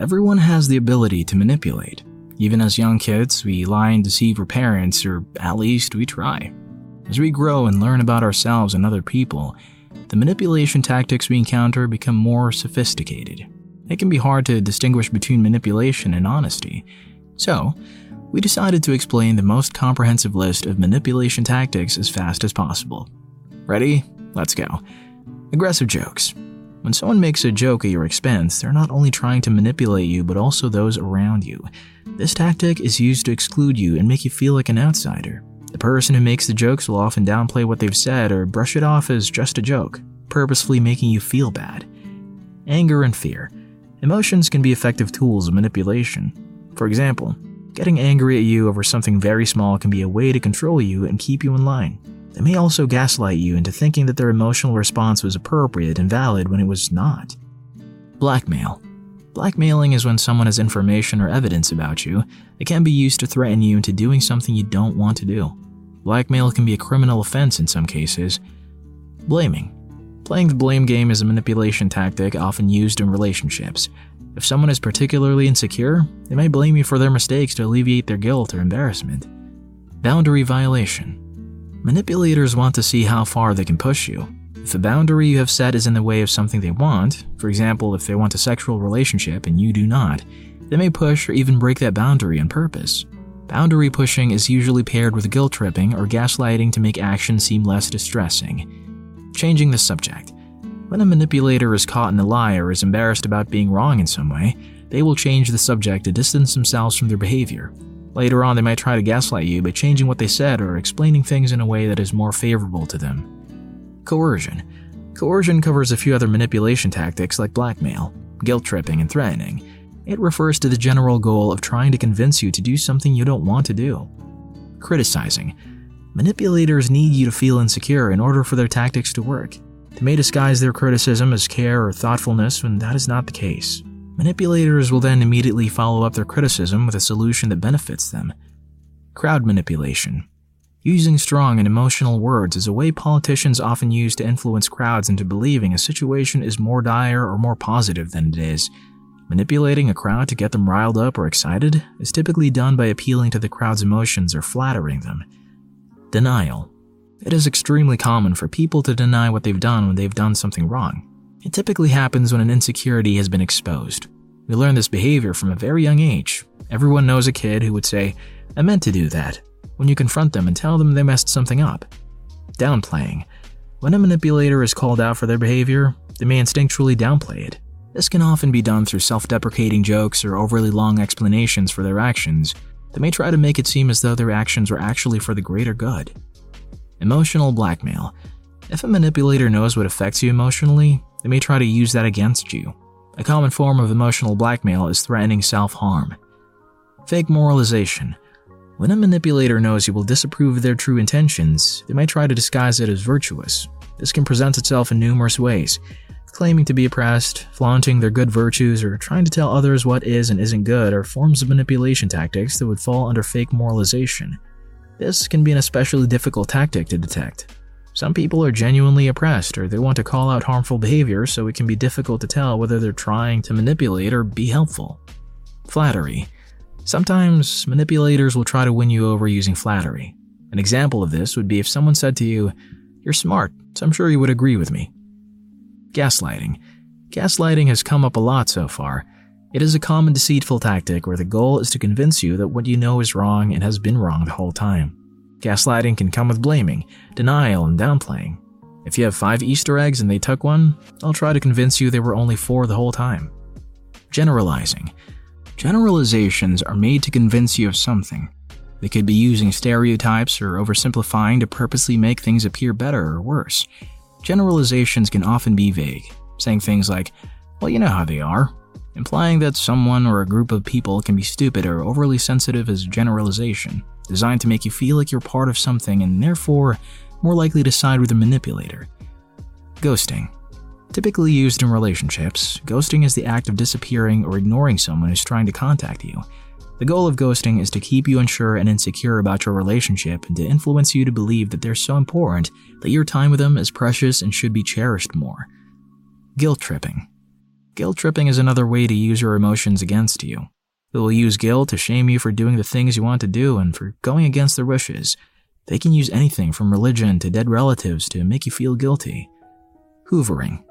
Everyone has the ability to manipulate. Even as young kids, we lie and deceive our parents, or at least we try. As we grow and learn about ourselves and other people, the manipulation tactics we encounter become more sophisticated. It can be hard to distinguish between manipulation and honesty. So, we decided to explain the most comprehensive list of manipulation tactics as fast as possible. Ready? Let's go. Aggressive jokes. When someone makes a joke at your expense, they're not only trying to manipulate you, but also those around you. This tactic is used to exclude you and make you feel like an outsider. The person who makes the jokes will often downplay what they've said or brush it off as just a joke, purposefully making you feel bad. Anger and fear. Emotions can be effective tools of manipulation. For example, getting angry at you over something very small can be a way to control you and keep you in line. They may also gaslight you into thinking that their emotional response was appropriate and valid when it was not. Blackmail. Blackmailing is when someone has information or evidence about you that can be used to threaten you into doing something you don't want to do. Blackmail can be a criminal offense in some cases. Blaming. Playing the blame game is a manipulation tactic often used in relationships. If someone is particularly insecure, they may blame you for their mistakes to alleviate their guilt or embarrassment. Boundary violation. Manipulators want to see how far they can push you. If the boundary you have set is in the way of something they want, for example, if they want a sexual relationship and you do not, they may push or even break that boundary on purpose. Boundary pushing is usually paired with guilt tripping or gaslighting to make action seem less distressing. Changing the subject. When a manipulator is caught in a lie or is embarrassed about being wrong in some way, they will change the subject to distance themselves from their behavior. Later on, they might try to gaslight you by changing what they said or explaining things in a way that is more favorable to them. Coercion. Coercion covers a few other manipulation tactics like blackmail, guilt tripping, and threatening. It refers to the general goal of trying to convince you to do something you don't want to do. Criticizing. Manipulators need you to feel insecure in order for their tactics to work. They may disguise their criticism as care or thoughtfulness when that is not the case. Manipulators will then immediately follow up their criticism with a solution that benefits them. Crowd manipulation. Using strong and emotional words is a way politicians often use to influence crowds into believing a situation is more dire or more positive than it is. Manipulating a crowd to get them riled up or excited is typically done by appealing to the crowd's emotions or flattering them. Denial. It is extremely common for people to deny what they've done when they've done something wrong. It typically happens when an insecurity has been exposed. We learn this behavior from a very young age. Everyone knows a kid who would say, I meant to do that, when you confront them and tell them they messed something up. Downplaying. When a manipulator is called out for their behavior, they may instinctually downplay it. This can often be done through self deprecating jokes or overly long explanations for their actions They may try to make it seem as though their actions were actually for the greater good. Emotional blackmail. If a manipulator knows what affects you emotionally, they may try to use that against you. A common form of emotional blackmail is threatening self harm. Fake moralization. When a manipulator knows you will disapprove of their true intentions, they might try to disguise it as virtuous. This can present itself in numerous ways, Claiming to be oppressed, flaunting their good virtues, or trying to tell others what is and isn't good are forms of manipulation tactics that would fall under fake moralization. This can be an especially difficult tactic to detect. Some people are genuinely oppressed or they want to call out harmful behavior, so it can be difficult to tell whether they're trying to manipulate or be helpful. Flattery. Sometimes manipulators will try to win you over using flattery. An example of this would be if someone said to you, You're smart, so I'm sure you would agree with me. Gaslighting. Gaslighting has come up a lot so far. It is a common deceitful tactic where the goal is to convince you that what you know is wrong and has been wrong the whole time. Gaslighting can come with blaming, denial, and downplaying. If you have five Easter eggs and they took one, I'll try to convince you they were only four the whole time. Generalizing. Generalizations are made to convince you of something. They could be using stereotypes or oversimplifying to purposely make things appear better or worse. Generalizations can often be vague, saying things like, well, you know how they are, implying that someone or a group of people can be stupid or overly sensitive as generalization, designed to make you feel like you're part of something and therefore more likely to side with the manipulator. Ghosting. Typically used in relationships, ghosting is the act of disappearing or ignoring someone who's trying to contact you. The goal of ghosting is to keep you unsure and insecure about your relationship and to influence you to believe that they're so important that your time with them is precious and should be cherished more. Guilt tripping. Guilt tripping is another way to use your emotions against you. They will use guilt to shame you for doing the things you want to do and for going against their wishes. They can use anything from religion to dead relatives to make you feel guilty. Hoovering.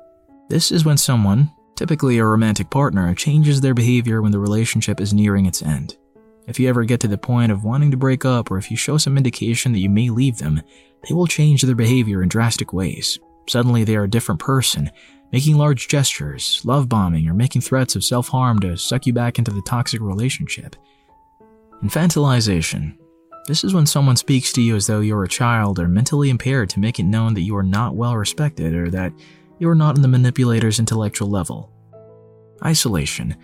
This is when someone, typically a romantic partner, changes their behavior when the relationship is nearing its end. If you ever get to the point of wanting to break up or if you show some indication that you may leave them, they will change their behavior in drastic ways. Suddenly they are a different person, making large gestures, love bombing, or making threats of self harm to suck you back into the toxic relationship. Infantilization. This is when someone speaks to you as though you're a child or mentally impaired to make it known that you are not well respected or that you are not on the manipulator's intellectual level. Isolation.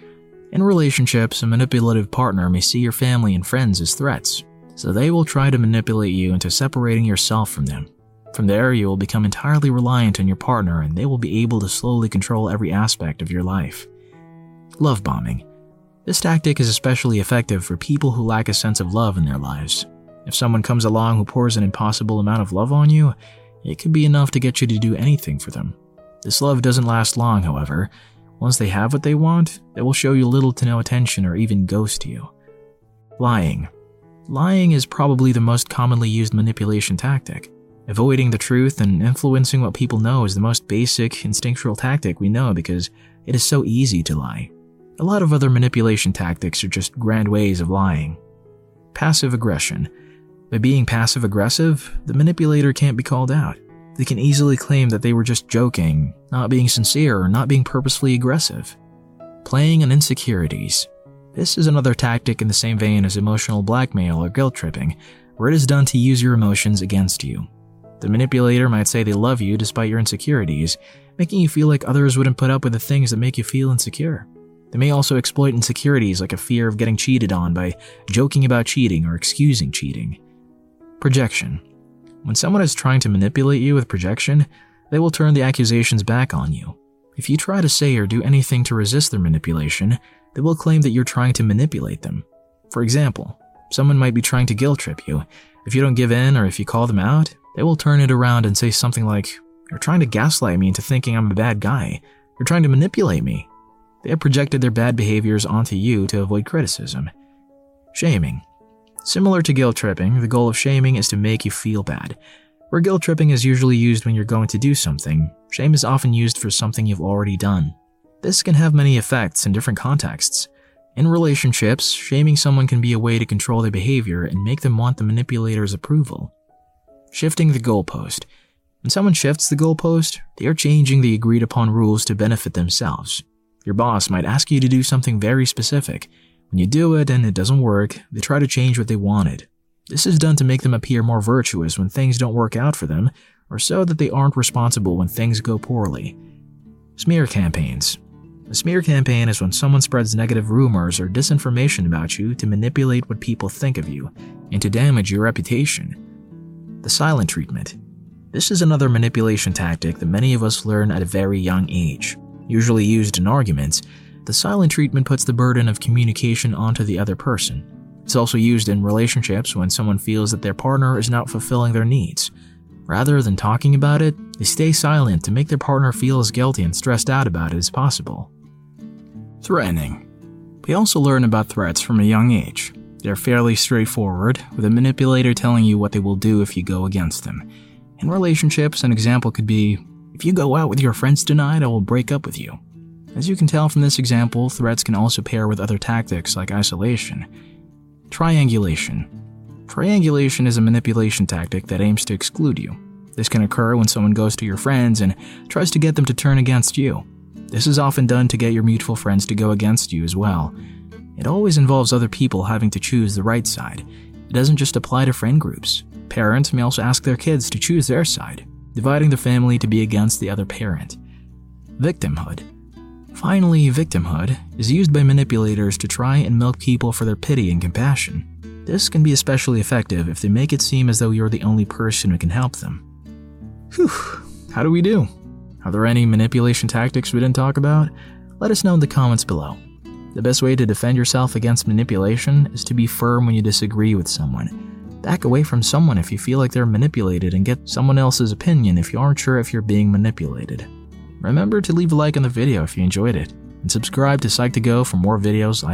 In relationships, a manipulative partner may see your family and friends as threats, so they will try to manipulate you into separating yourself from them. From there, you will become entirely reliant on your partner and they will be able to slowly control every aspect of your life. Love bombing. This tactic is especially effective for people who lack a sense of love in their lives. If someone comes along who pours an impossible amount of love on you, it could be enough to get you to do anything for them. This love doesn't last long, however. Once they have what they want, they will show you little to no attention or even ghost you. Lying. Lying is probably the most commonly used manipulation tactic. Avoiding the truth and influencing what people know is the most basic, instinctual tactic we know because it is so easy to lie. A lot of other manipulation tactics are just grand ways of lying. Passive aggression. By being passive aggressive, the manipulator can't be called out. They can easily claim that they were just joking, not being sincere, or not being purposefully aggressive. Playing on insecurities. This is another tactic in the same vein as emotional blackmail or guilt tripping, where it is done to use your emotions against you. The manipulator might say they love you despite your insecurities, making you feel like others wouldn't put up with the things that make you feel insecure. They may also exploit insecurities like a fear of getting cheated on by joking about cheating or excusing cheating. Projection. When someone is trying to manipulate you with projection, they will turn the accusations back on you. If you try to say or do anything to resist their manipulation, they will claim that you're trying to manipulate them. For example, someone might be trying to guilt trip you. If you don't give in or if you call them out, they will turn it around and say something like, You're trying to gaslight me into thinking I'm a bad guy. You're trying to manipulate me. They have projected their bad behaviors onto you to avoid criticism. Shaming. Similar to guilt tripping, the goal of shaming is to make you feel bad. Where guilt tripping is usually used when you're going to do something, shame is often used for something you've already done. This can have many effects in different contexts. In relationships, shaming someone can be a way to control their behavior and make them want the manipulator's approval. Shifting the goalpost. When someone shifts the goalpost, they are changing the agreed upon rules to benefit themselves. Your boss might ask you to do something very specific. When you do it and it doesn't work, they try to change what they wanted. This is done to make them appear more virtuous when things don't work out for them, or so that they aren't responsible when things go poorly. Smear campaigns. A smear campaign is when someone spreads negative rumors or disinformation about you to manipulate what people think of you and to damage your reputation the silent treatment. This is another manipulation tactic that many of us learn at a very young age. Usually used in arguments, the silent treatment puts the burden of communication onto the other person. It's also used in relationships when someone feels that their partner is not fulfilling their needs. Rather than talking about it, they stay silent to make their partner feel as guilty and stressed out about it as possible. Threatening. We also learn about threats from a young age. They're fairly straightforward, with a manipulator telling you what they will do if you go against them. In relationships, an example could be If you go out with your friends tonight, I will break up with you. As you can tell from this example, threats can also pair with other tactics like isolation. Triangulation. Triangulation is a manipulation tactic that aims to exclude you. This can occur when someone goes to your friends and tries to get them to turn against you. This is often done to get your mutual friends to go against you as well, it always involves other people having to choose the right side. It doesn't just apply to friend groups. Parents may also ask their kids to choose their side, dividing the family to be against the other parent. Victimhood. Finally, victimhood is used by manipulators to try and milk people for their pity and compassion. This can be especially effective if they make it seem as though you're the only person who can help them. Whew, how do we do? Are there any manipulation tactics we didn't talk about? Let us know in the comments below. The best way to defend yourself against manipulation is to be firm when you disagree with someone. Back away from someone if you feel like they're manipulated and get someone else's opinion if you aren't sure if you're being manipulated. Remember to leave a like on the video if you enjoyed it. and subscribe to Psych2Go for more videos like